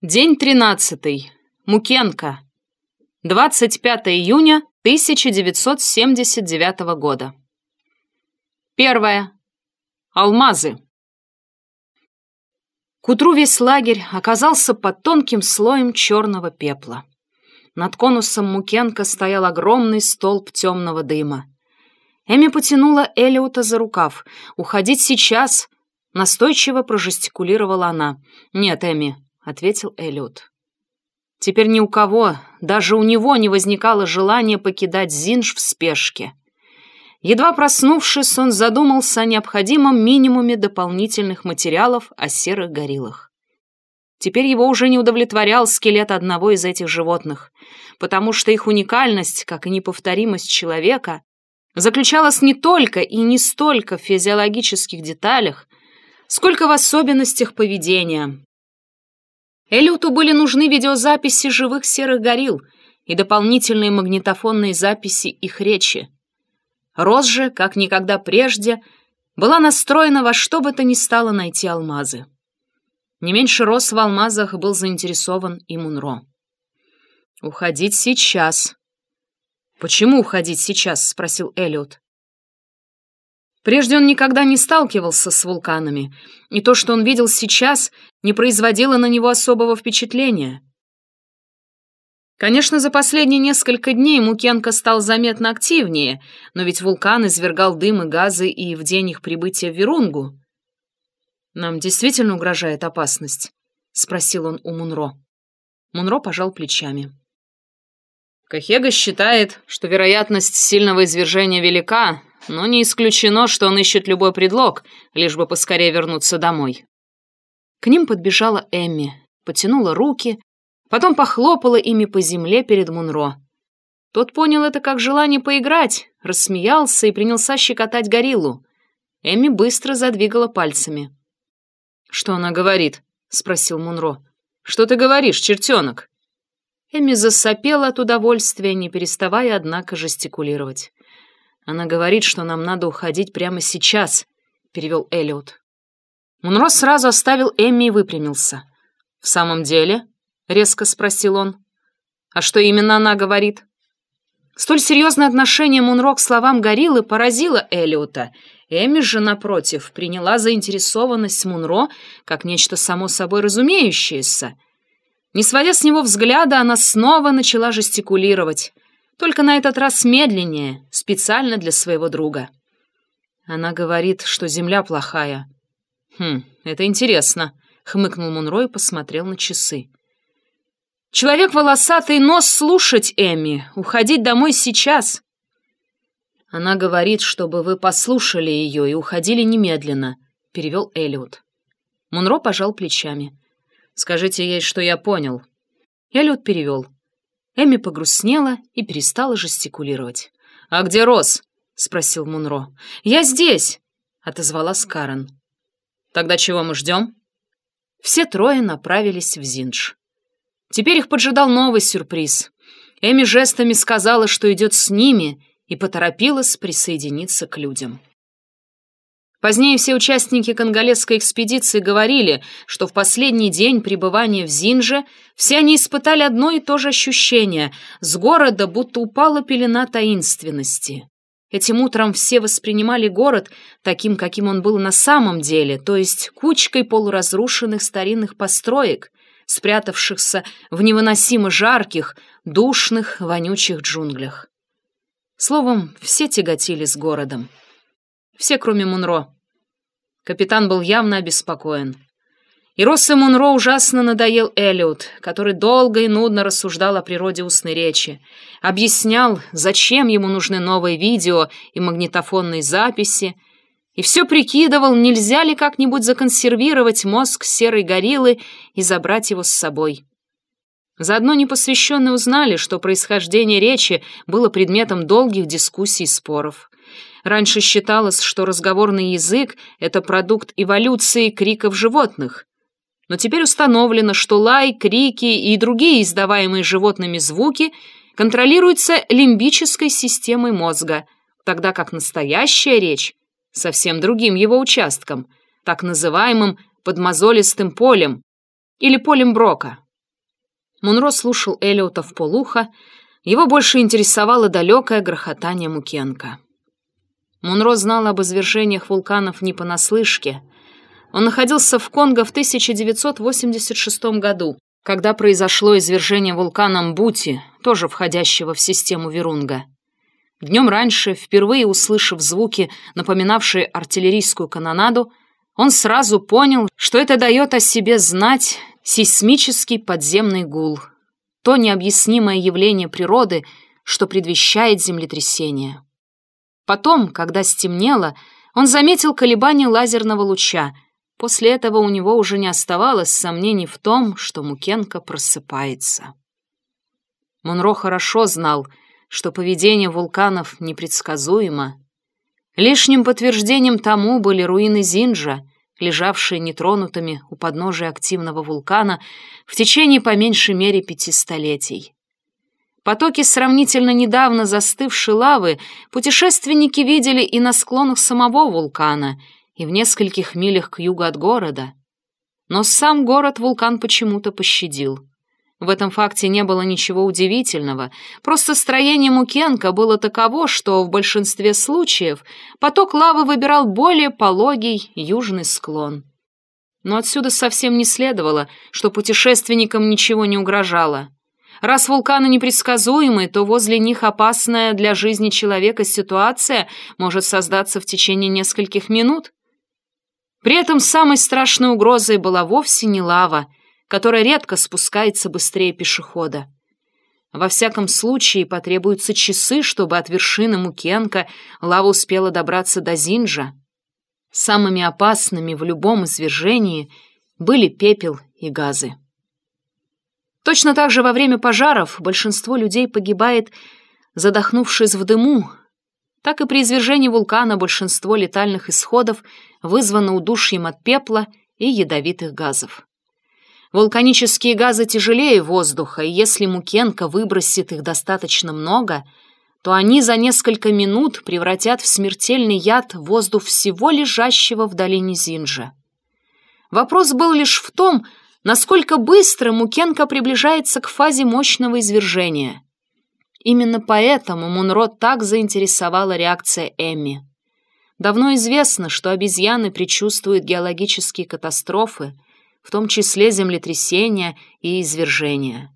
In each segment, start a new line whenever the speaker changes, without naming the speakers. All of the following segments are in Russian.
День тринадцатый. Мукенко. 25 июня 1979 года. Первое. Алмазы. К утру весь лагерь оказался под тонким слоем черного пепла. Над конусом Мукенко стоял огромный столб темного дыма. Эми потянула Элиота за рукав. «Уходить сейчас!» Настойчиво прожестикулировала она. «Нет, Эми, ответил Эллиот. Теперь ни у кого, даже у него не возникало желания покидать Зинж в спешке. Едва проснувшись, он задумался о необходимом минимуме дополнительных материалов о серых гориллах. Теперь его уже не удовлетворял скелет одного из этих животных, потому что их уникальность, как и неповторимость человека, заключалась не только и не столько в физиологических деталях, сколько в особенностях поведения, Элюту были нужны видеозаписи живых серых горилл и дополнительные магнитофонные записи их речи. Рос же, как никогда прежде, была настроена во что бы то ни стало найти алмазы. Не меньше Рос в алмазах был заинтересован и Мунро. «Уходить сейчас». «Почему уходить сейчас?» — спросил Эллиот. Прежде он никогда не сталкивался с вулканами, и то, что он видел сейчас, не производило на него особого впечатления. Конечно, за последние несколько дней Мукенко стал заметно активнее, но ведь вулкан извергал дым и газы и в день их прибытия в Верунгу. «Нам действительно угрожает опасность?» — спросил он у Мунро. Мунро пожал плечами. Кахега считает, что вероятность сильного извержения велика, но не исключено, что он ищет любой предлог, лишь бы поскорее вернуться домой. К ним подбежала Эмми, потянула руки, потом похлопала ими по земле перед Мунро. Тот понял это как желание поиграть, рассмеялся и принялся щекотать гориллу. Эмми быстро задвигала пальцами. «Что она говорит?» — спросил Мунро. «Что ты говоришь, чертенок?» Эми засопела от удовольствия, не переставая, однако, жестикулировать. «Она говорит, что нам надо уходить прямо сейчас», — перевел Эллиот. Мунро сразу оставил Эмми и выпрямился. «В самом деле?» — резко спросил он. «А что именно она говорит?» Столь серьезное отношение Мунро к словам гориллы поразило Эллиота. Эми же, напротив, приняла заинтересованность Мунро как нечто само собой разумеющееся. Не сводя с него взгляда, она снова начала жестикулировать — только на этот раз медленнее, специально для своего друга. Она говорит, что земля плохая. Хм, это интересно, хмыкнул Мунро и посмотрел на часы. Человек волосатый нос слушать, Эми, уходить домой сейчас. Она говорит, чтобы вы послушали ее и уходили немедленно, перевел Эллиот. Мунро пожал плечами. Скажите ей, что я понял. Эллиот перевел. Эми погрустнела и перестала жестикулировать. «А где Рос?» — спросил Мунро. «Я здесь!» — отозвалась Карен. «Тогда чего мы ждем?» Все трое направились в Зиндж. Теперь их поджидал новый сюрприз. Эми жестами сказала, что идет с ними, и поторопилась присоединиться к людям. Позднее все участники конголезской экспедиции говорили, что в последний день пребывания в Зинже все они испытали одно и то же ощущение — с города будто упала пелена таинственности. Этим утром все воспринимали город таким, каким он был на самом деле, то есть кучкой полуразрушенных старинных построек, спрятавшихся в невыносимо жарких, душных, вонючих джунглях. Словом, все тяготились городом. Все, кроме Мунро. Капитан был явно обеспокоен. И Росса Мунро ужасно надоел Эллиот, который долго и нудно рассуждал о природе устной речи, объяснял, зачем ему нужны новые видео и магнитофонные записи, и все прикидывал, нельзя ли как-нибудь законсервировать мозг серой гориллы и забрать его с собой. Заодно непосвященные узнали, что происхождение речи было предметом долгих дискуссий и споров. Раньше считалось, что разговорный язык — это продукт эволюции криков животных. Но теперь установлено, что лай, крики и другие издаваемые животными звуки контролируются лимбической системой мозга, тогда как настоящая речь — совсем другим его участком, так называемым подмозолистым полем или полем Брока. Мунро слушал Элиота в полухо, его больше интересовало далекое грохотание Мукенко. Мунро знал об извержениях вулканов не понаслышке. Он находился в Конго в 1986 году, когда произошло извержение вулкана Мбути, тоже входящего в систему Вирунга. Днем раньше, впервые услышав звуки, напоминавшие артиллерийскую канонаду, он сразу понял, что это дает о себе знать сейсмический подземный гул, то необъяснимое явление природы, что предвещает землетрясение. Потом, когда стемнело, он заметил колебания лазерного луча. После этого у него уже не оставалось сомнений в том, что Мукенко просыпается. Монро хорошо знал, что поведение вулканов непредсказуемо. Лишним подтверждением тому были руины Зинджа, лежавшие нетронутыми у подножия активного вулкана в течение по меньшей мере пяти столетий. Потоки сравнительно недавно застывшей лавы путешественники видели и на склонах самого вулкана, и в нескольких милях к югу от города. Но сам город вулкан почему-то пощадил. В этом факте не было ничего удивительного, просто строение Мукенко было таково, что в большинстве случаев поток лавы выбирал более пологий южный склон. Но отсюда совсем не следовало, что путешественникам ничего не угрожало. Раз вулканы непредсказуемы, то возле них опасная для жизни человека ситуация может создаться в течение нескольких минут. При этом самой страшной угрозой была вовсе не лава, которая редко спускается быстрее пешехода. Во всяком случае, потребуются часы, чтобы от вершины Мукенко лава успела добраться до Зинджа. Самыми опасными в любом извержении были пепел и газы. Точно так же во время пожаров большинство людей погибает, задохнувшись в дыму, так и при извержении вулкана большинство летальных исходов вызвано удушьем от пепла и ядовитых газов. Вулканические газы тяжелее воздуха, и если Мукенко выбросит их достаточно много, то они за несколько минут превратят в смертельный яд воздух всего лежащего в долине Зинджа. Вопрос был лишь в том, насколько быстро Мукенко приближается к фазе мощного извержения. Именно поэтому Мунро так заинтересовала реакция Эмми. Давно известно, что обезьяны предчувствуют геологические катастрофы — в том числе землетрясения и извержения.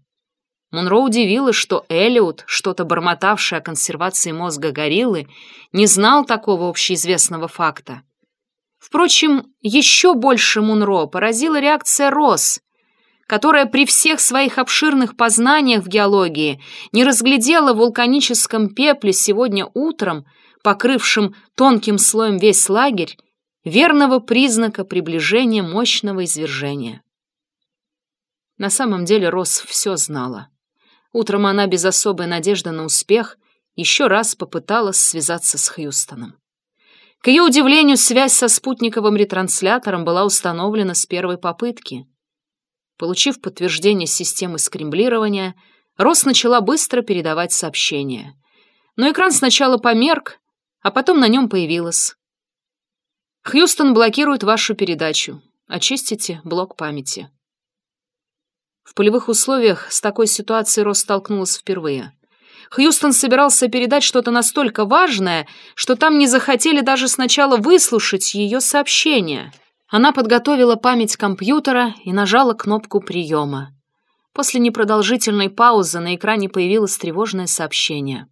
Монро удивило, что Элиот, что-то бормотавший о консервации мозга гориллы, не знал такого общеизвестного факта. Впрочем, еще больше Мунро поразила реакция Росс, которая при всех своих обширных познаниях в геологии не разглядела в вулканическом пепле сегодня утром, покрывшем тонким слоем весь лагерь, верного признака приближения мощного извержения. На самом деле Росс все знала. Утром она без особой надежды на успех еще раз попыталась связаться с Хьюстоном. К ее удивлению, связь со спутниковым ретранслятором была установлена с первой попытки. Получив подтверждение системы скремблирования, Росс начала быстро передавать сообщения. Но экран сначала померк, а потом на нем появилось Хьюстон блокирует вашу передачу. Очистите блок памяти. В полевых условиях с такой ситуацией Рос столкнулась впервые. Хьюстон собирался передать что-то настолько важное, что там не захотели даже сначала выслушать ее сообщение. Она подготовила память компьютера и нажала кнопку приема. После непродолжительной паузы на экране появилось тревожное сообщение.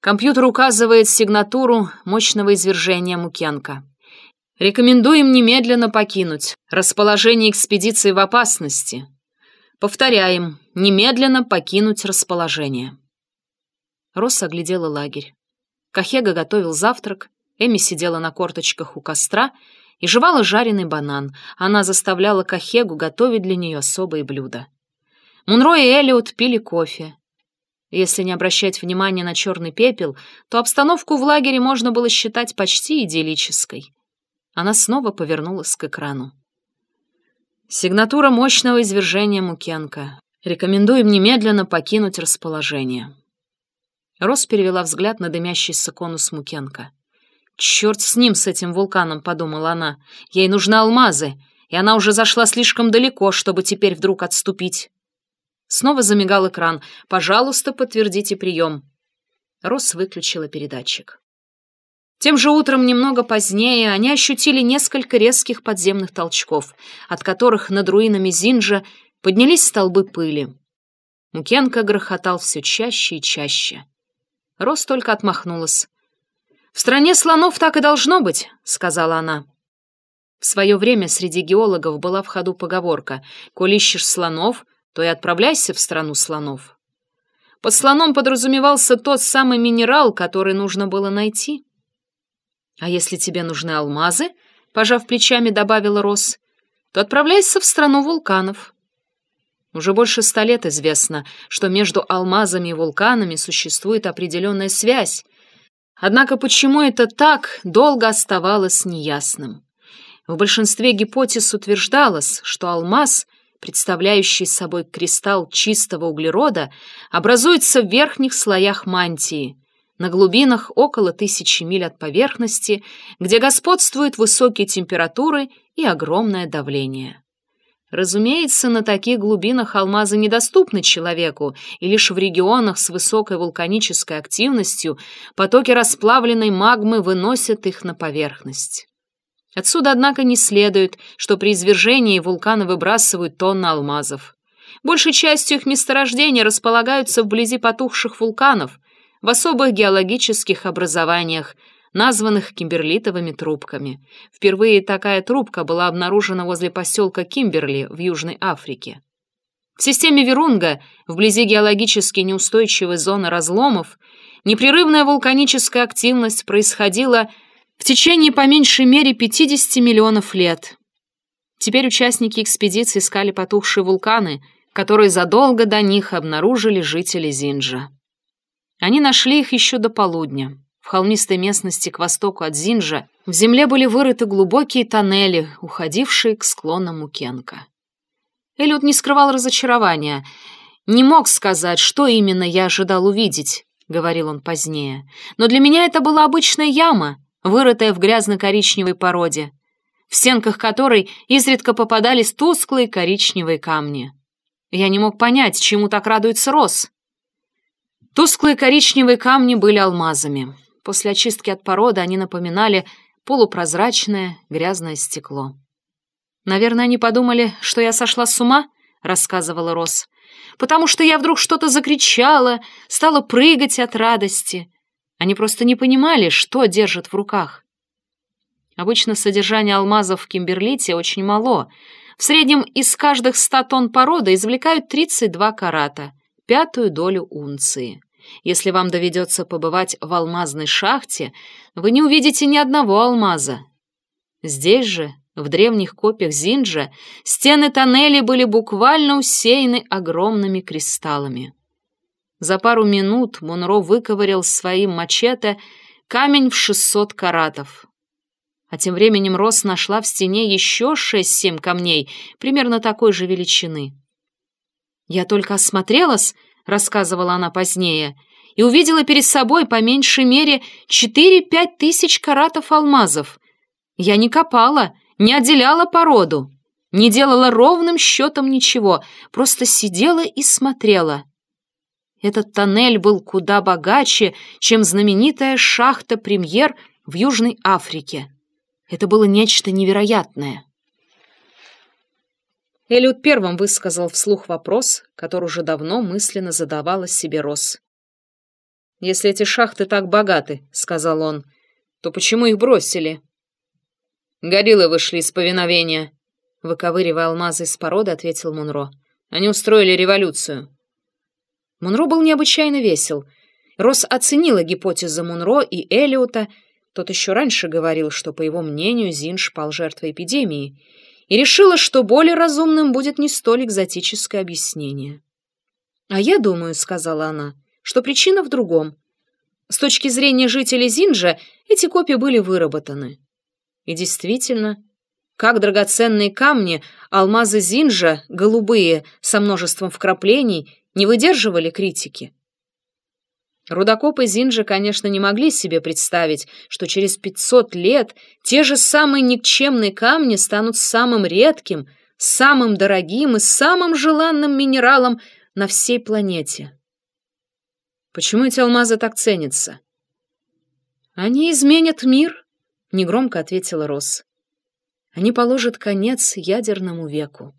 Компьютер указывает сигнатуру мощного извержения Мукенко. Рекомендуем немедленно покинуть. Расположение экспедиции в опасности. Повторяем, немедленно покинуть расположение. Росс оглядела лагерь. Кахега готовил завтрак, Эми сидела на корточках у костра и жевала жареный банан. Она заставляла Кахегу готовить для нее особые блюда. Мунро и Элиот пили кофе. Если не обращать внимания на черный пепел, то обстановку в лагере можно было считать почти идиллической. Она снова повернулась к экрану. Сигнатура мощного извержения Мукенко. Рекомендуем немедленно покинуть расположение. Рос перевела взгляд на дымящийся конус Мукенко. «Черт с ним, с этим вулканом», — подумала она. «Ей нужны алмазы, и она уже зашла слишком далеко, чтобы теперь вдруг отступить». Снова замигал экран. «Пожалуйста, подтвердите прием». Росс выключила передатчик. Тем же утром, немного позднее, они ощутили несколько резких подземных толчков, от которых над руинами Зинджа поднялись столбы пыли. Мукенко грохотал все чаще и чаще. Рос только отмахнулась. «В стране слонов так и должно быть», — сказала она. В свое время среди геологов была в ходу поговорка «Коль ищешь слонов, то и отправляйся в страну слонов». Под слоном подразумевался тот самый минерал, который нужно было найти. «А если тебе нужны алмазы?» — пожав плечами, добавила Рос, «то отправляйся в страну вулканов». Уже больше ста лет известно, что между алмазами и вулканами существует определенная связь. Однако почему это так, долго оставалось неясным. В большинстве гипотез утверждалось, что алмаз, представляющий собой кристалл чистого углерода, образуется в верхних слоях мантии, на глубинах около тысячи миль от поверхности, где господствуют высокие температуры и огромное давление. Разумеется, на таких глубинах алмазы недоступны человеку, и лишь в регионах с высокой вулканической активностью потоки расплавленной магмы выносят их на поверхность. Отсюда, однако, не следует, что при извержении вулканы выбрасывают тонны алмазов. Большей частью их месторождения располагаются вблизи потухших вулканов, в особых геологических образованиях, названных кимберлитовыми трубками. Впервые такая трубка была обнаружена возле поселка Кимберли в Южной Африке. В системе Верунга, вблизи геологически неустойчивой зоны разломов, непрерывная вулканическая активность происходила в течение по меньшей мере 50 миллионов лет. Теперь участники экспедиции искали потухшие вулканы, которые задолго до них обнаружили жители Зинджа. Они нашли их еще до полудня. В холмистой местности к востоку от Зинжа в земле были вырыты глубокие тоннели, уходившие к склонам Мукенка. Эллиот не скрывал разочарования. «Не мог сказать, что именно я ожидал увидеть», — говорил он позднее. «Но для меня это была обычная яма, вырытая в грязно-коричневой породе, в стенках которой изредка попадались тусклые коричневые камни. Я не мог понять, чему так радуется Рос. Тусклые коричневые камни были алмазами. После очистки от породы они напоминали полупрозрачное грязное стекло. «Наверное, они подумали, что я сошла с ума?» — рассказывала Рос. «Потому что я вдруг что-то закричала, стала прыгать от радости. Они просто не понимали, что держат в руках. Обычно содержание алмазов в кимберлите очень мало. В среднем из каждых ста тонн породы извлекают 32 карата, пятую долю унции. Если вам доведется побывать в алмазной шахте, вы не увидите ни одного алмаза. Здесь же, в древних копиях Зинджа, стены тоннелей были буквально усеяны огромными кристаллами. За пару минут Монро выковырял своим мачете камень в 600 каратов. А тем временем Рос нашла в стене еще шесть-семь камней, примерно такой же величины. Я только осмотрелась, — рассказывала она позднее, и увидела перед собой по меньшей мере четыре-пять тысяч каратов алмазов. Я не копала, не отделяла породу, не делала ровным счетом ничего, просто сидела и смотрела. Этот тоннель был куда богаче, чем знаменитая шахта «Премьер» в Южной Африке. Это было нечто невероятное. Эллиот первым высказал вслух вопрос, который уже давно мысленно задавала себе Росс. «Если эти шахты так богаты, — сказал он, — то почему их бросили?» «Гориллы вышли из повиновения», — выковыривая алмазы из породы, ответил Мунро. «Они устроили революцию». Мунро был необычайно весел. Росс оценила гипотезы Мунро и Эллиота, тот еще раньше говорил, что, по его мнению, Зинж пал жертвой эпидемии — и решила, что более разумным будет не столь экзотическое объяснение. «А я думаю», — сказала она, — «что причина в другом. С точки зрения жителей Зинджа эти копии были выработаны». И действительно, как драгоценные камни, алмазы Зинджа, голубые, со множеством вкраплений, не выдерживали критики. Рудокопы Зинджи, конечно, не могли себе представить, что через 500 лет те же самые никчемные камни станут самым редким, самым дорогим и самым желанным минералом на всей планете. Почему эти алмазы так ценятся? «Они изменят мир», — негромко ответила Росс. «Они положат конец ядерному веку».